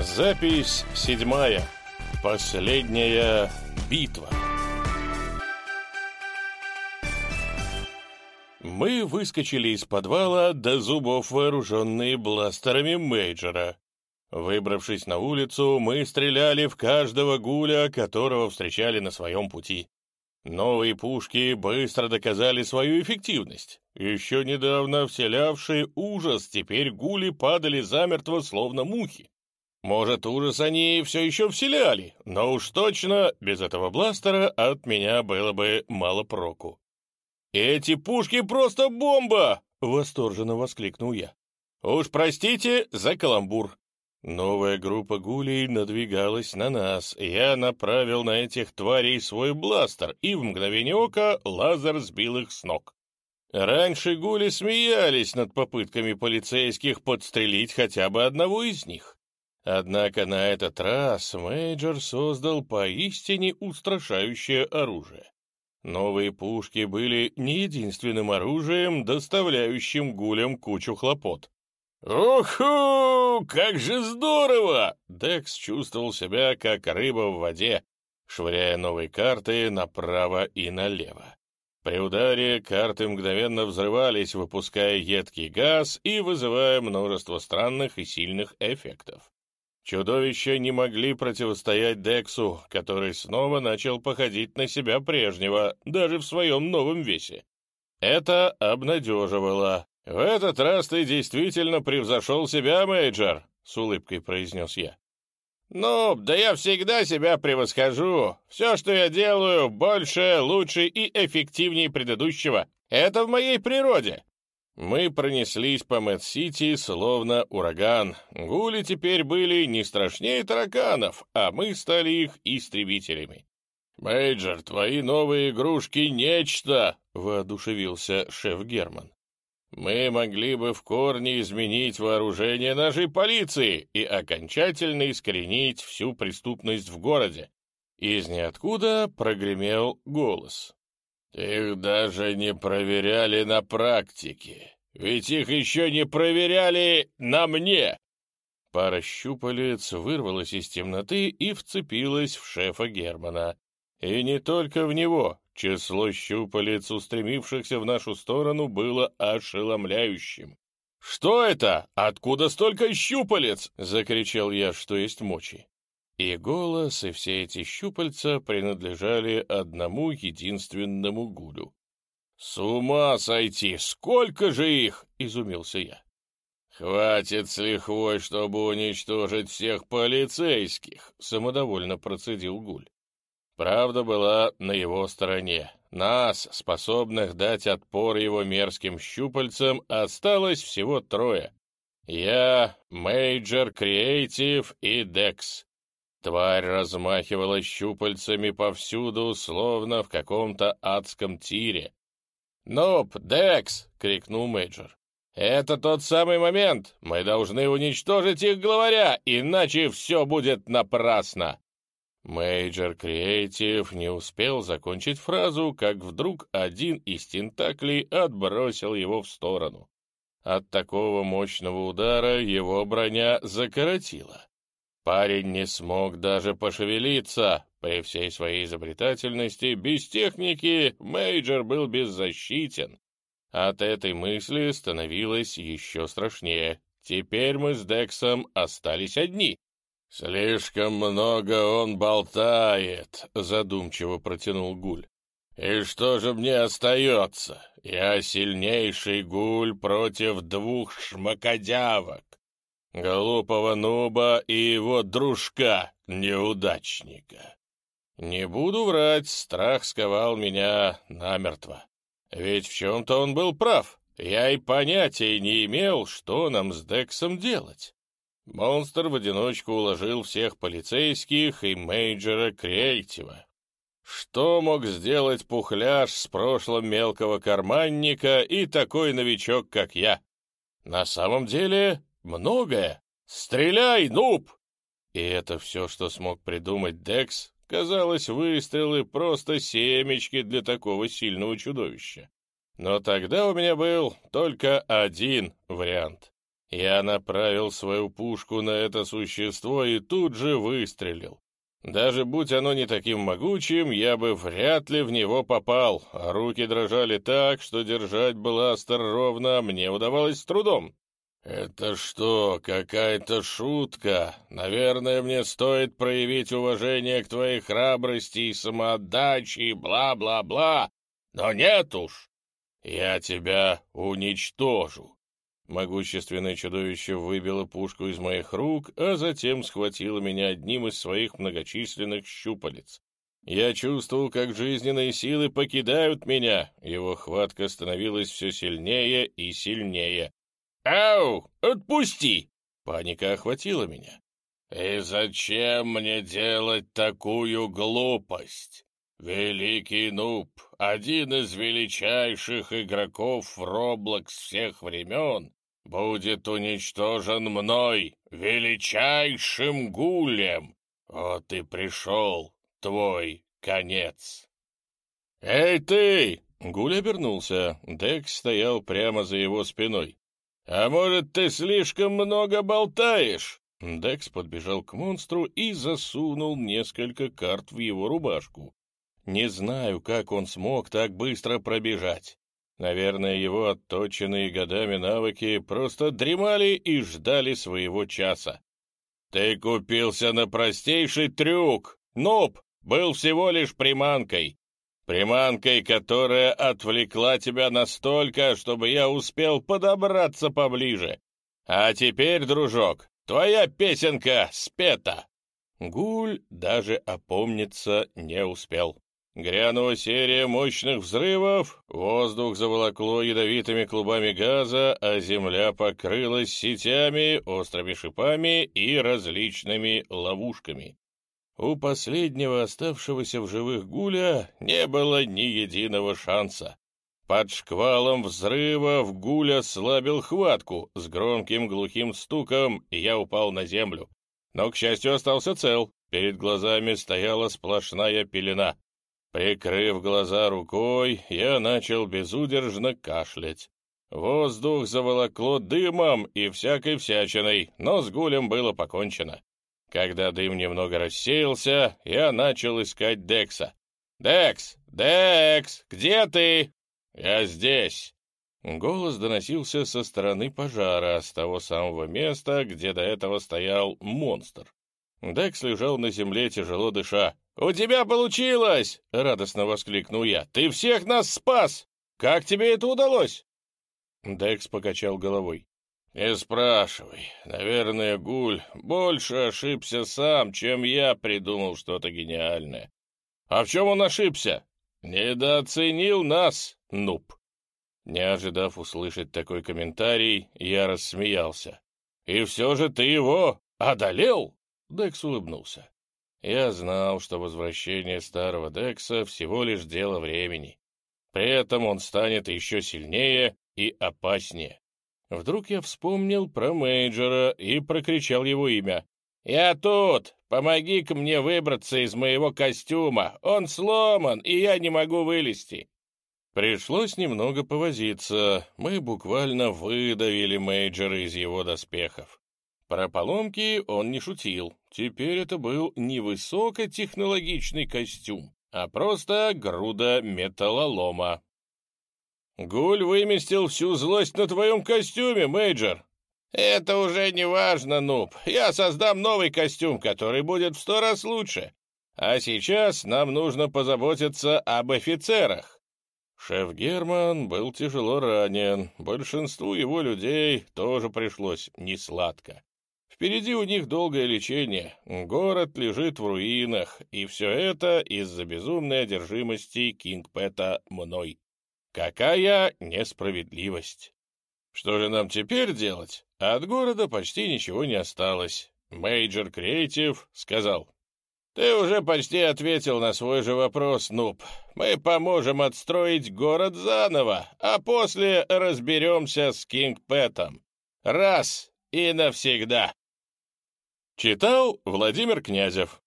Запись седьмая. Последняя битва. Мы выскочили из подвала до зубов, вооруженные бластерами Мейджора. Выбравшись на улицу, мы стреляли в каждого гуля, которого встречали на своем пути. Новые пушки быстро доказали свою эффективность. Еще недавно вселявшие ужас, теперь гули падали замертво, словно мухи. Может, ужас они все еще вселяли, но уж точно без этого бластера от меня было бы мало проку. «Эти пушки просто бомба!» — восторженно воскликнул я. «Уж простите за каламбур». Новая группа гулей надвигалась на нас. Я направил на этих тварей свой бластер, и в мгновение ока лазер сбил их с ног. Раньше гули смеялись над попытками полицейских подстрелить хотя бы одного из них. Однако на этот раз Мейджор создал поистине устрашающее оружие. Новые пушки были не единственным оружием, доставляющим гулям кучу хлопот. «Уху! Как же здорово!» Декс чувствовал себя как рыба в воде, швыряя новые карты направо и налево. При ударе карты мгновенно взрывались, выпуская едкий газ и вызывая множество странных и сильных эффектов. Чудовища не могли противостоять Дексу, который снова начал походить на себя прежнего, даже в своем новом весе. Это обнадеживало. «В этот раз ты действительно превзошел себя, Мейджор», — с улыбкой произнес я. «Ну, да я всегда себя превосхожу. Все, что я делаю, больше, лучше и эффективнее предыдущего. Это в моей природе. Мы пронеслись по Мэд-Сити, словно ураган. Гули теперь были не страшнее тараканов, а мы стали их истребителями. «Мейджор, твои новые игрушки — нечто!» — воодушевился шеф Герман. «Мы могли бы в корне изменить вооружение нашей полиции и окончательно искоренить всю преступность в городе». Из ниоткуда прогремел голос. Их даже не проверяли на практике, ведь их еще не проверяли на мне. Пара щупалец вырвалась из темноты и вцепилась в шефа Германа. И не только в него. Число щупалец, устремившихся в нашу сторону, было ошеломляющим. «Что это? Откуда столько щупалец?» — закричал я, что есть мочи. И голос, и все эти щупальца принадлежали одному единственному гулю. «С ума сойти! Сколько же их!» — изумился я. «Хватит с лихвой, чтобы уничтожить всех полицейских!» — самодовольно процедил Гуль. Правда была на его стороне. Нас, способных дать отпор его мерзким щупальцам, осталось всего трое. Я, Мейджор Креатив и Декс. Тварь размахивала щупальцами повсюду, словно в каком-то адском тире. «Нуб, Декс!» — крикнул Мейджор. «Это тот самый момент! Мы должны уничтожить их главаря, иначе все будет напрасно!» Мейджор Креатив не успел закончить фразу, как вдруг один из тентаклей отбросил его в сторону. От такого мощного удара его броня закоротила. Парень не смог даже пошевелиться. При всей своей изобретательности, без техники, Мейджор был беззащитен. От этой мысли становилось еще страшнее. Теперь мы с Дексом остались одни. «Слишком много он болтает», — задумчиво протянул Гуль. «И что же мне остается? Я сильнейший гуль против двух шмакодявок глупого нуба и его дружка-неудачника. Не буду врать, страх сковал меня намертво. Ведь в чем-то он был прав. Я и понятия не имел, что нам с Дексом делать. Монстр в одиночку уложил всех полицейских и мейджора Креатива. Что мог сделать пухляж с прошлым мелкого карманника и такой новичок, как я? На самом деле, Многое. Стреляй, нуб!» И это все, что смог придумать Декс, казалось, выстрелы просто семечки для такого сильного чудовища. Но тогда у меня был только один вариант. Я направил свою пушку на это существо и тут же выстрелил. Даже будь оно не таким могучим, я бы вряд ли в него попал, а руки дрожали так, что держать бластер ровно мне удавалось с трудом. «Это что, какая-то шутка? Наверное, мне стоит проявить уважение к твоей храбрости и самоотдаче и бла-бла-бла. Но нет уж! Я тебя уничтожу!» Могущественное чудовище выбило пушку из моих рук, а затем схватило меня одним из своих многочисленных щупалец. Я чувствовал, как жизненные силы покидают меня, его хватка становилась все сильнее и сильнее. «Ау! Отпусти!» Паника охватила меня. «И зачем мне делать такую глупость? Великий Нуб, один из величайших игроков в Роблокс всех времен, будет уничтожен мной, величайшим гулем. Вот и пришел твой конец. «Эй ты!» — Гуль обернулся. Декс стоял прямо за его спиной. «А может, ты слишком много болтаешь?» Декс подбежал к монстру и засунул несколько карт в его рубашку. Не знаю, как он смог так быстро пробежать. Наверное, его отточенные годами навыки просто дремали и ждали своего часа. «Ты купился на простейший трюк! Нуб был всего лишь приманкой. Приманкой, которая отвлекла тебя настолько, чтобы я успел подобраться поближе. А теперь, дружок, твоя песенка спета!» Гуль даже опомниться не успел. Грянула серия мощных взрывов, воздух заволокло ядовитыми клубами газа, а земля покрылась сетями, острыми шипами и различными ловушками. У последнего оставшегося в живых гуля не было ни единого шанса. Под шквалом взрывов гуля слабил хватку, с громким глухим стуком я упал на землю. Но, к счастью, остался цел, перед глазами стояла сплошная пелена. Прикрыв глаза рукой, я начал безудержно кашлять. Воздух заволокло дымом и всякой всячиной, но с гулем было покончено. Когда дым немного рассеялся, я начал искать Декса. «Декс! Декс! Где ты?» «Я здесь!» Голос доносился со стороны пожара, с того самого места, где до этого стоял монстр. Декс лежал на земле, тяжело дыша. «У тебя получилось!» — радостно воскликнул я. «Ты всех нас спас! Как тебе это удалось?» Декс покачал головой. «Не спрашивай. Наверное, Гуль больше ошибся сам, чем я придумал что-то гениальное. А в чем он ошибся? Недооценил нас, нуб!» Не ожидав услышать такой комментарий, я рассмеялся. «И все же ты его одолел?» Декс улыбнулся. Я знал, что возвращение старого Декса всего лишь дело времени. При этом он станет еще сильнее и опаснее. Вдруг я вспомнил про Мейджора и прокричал его имя. «Я тут! Помоги-ка мне выбраться из моего костюма! Он сломан, и я не могу вылезти!» Пришлось немного повозиться. Мы буквально выдавили Мейджора из его доспехов. Про поломки он не шутил. Теперь это был не высокотехнологичный костюм, а просто груда металлолома. «Гуль выместил всю злость на твоем костюме, Мейджор!» «Это уже не важно, Нуб. Я создам новый костюм, который будет в сто раз лучше. А сейчас нам нужно позаботиться об офицерах». Шеф Герман был тяжело ранен. Большинству его людей тоже пришлось несладко. Впереди у них долгое лечение, город лежит в руинах, и все это из-за безумной одержимости Кингпэта мной. Какая несправедливость! Что же нам теперь делать? От города почти ничего не осталось. Мейджор Креатив сказал. Ты уже почти ответил на свой же вопрос, Нуб. Мы поможем отстроить город заново, а после разберемся с Кингпэтом. Раз и навсегда. Читал Владимир Князев